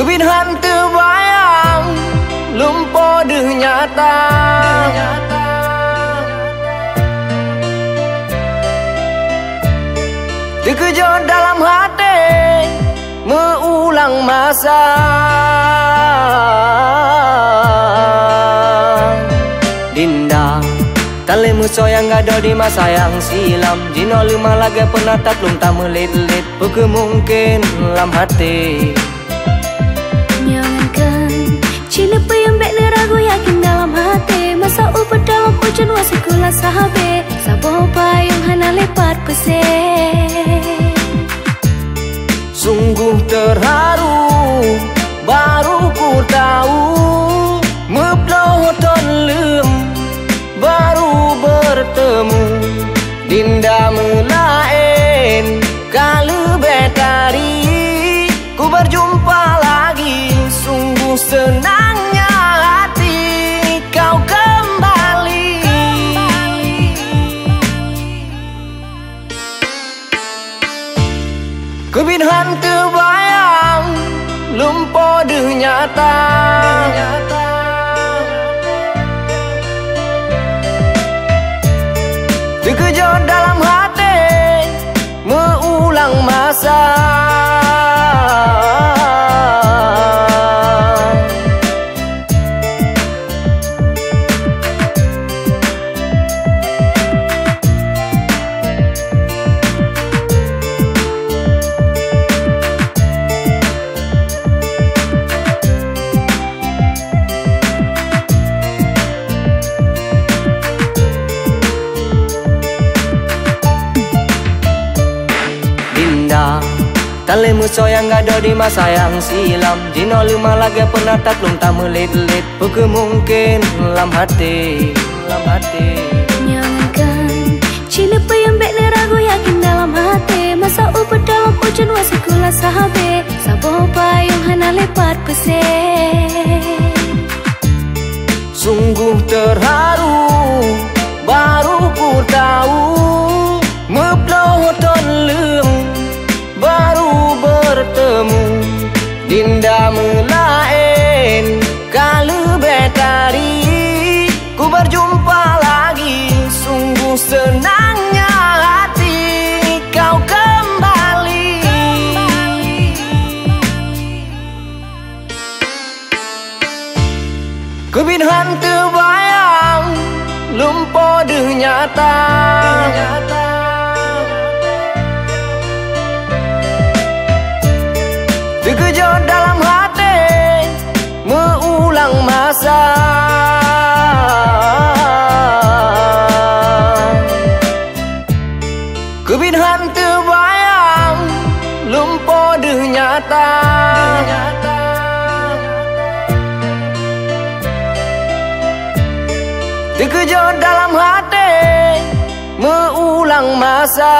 terbayang Lumpur deh nyata Terkejut dalam hati Mengulang masa. Dinda Tali musuh yang ada di masa yang silam. Jino lima lagi pernah tak belum tak melit-lit Bukan mungkin dalam hati Cina yang baik neragu yakin dalam hati. Masa ubat dalam hujan wasikula sahabe. Sabo payung hana lepat pesen Sungguh terharu nyata. Terkejut Tali musuh yang ada di masa yang silam. Jino lima lagi pernah tak belum tak melit-lit. Bukan mungkin dalam hati Dalam hati. Jangankan Cina baik neragu yakin dalam hati. Masa ubat dalam hujan wasikula sahabe. Sabo payung hana lepat pesen Sungguh terharu Baru ku tahu Dinda melain Kalau betari. Ku berjumpa lagi Sungguh senangnya hati. Kau kembali. Kebinhan terbayang Lumpur deh nyata Terkejut nyata Terkejut dalam hati Mengulang masa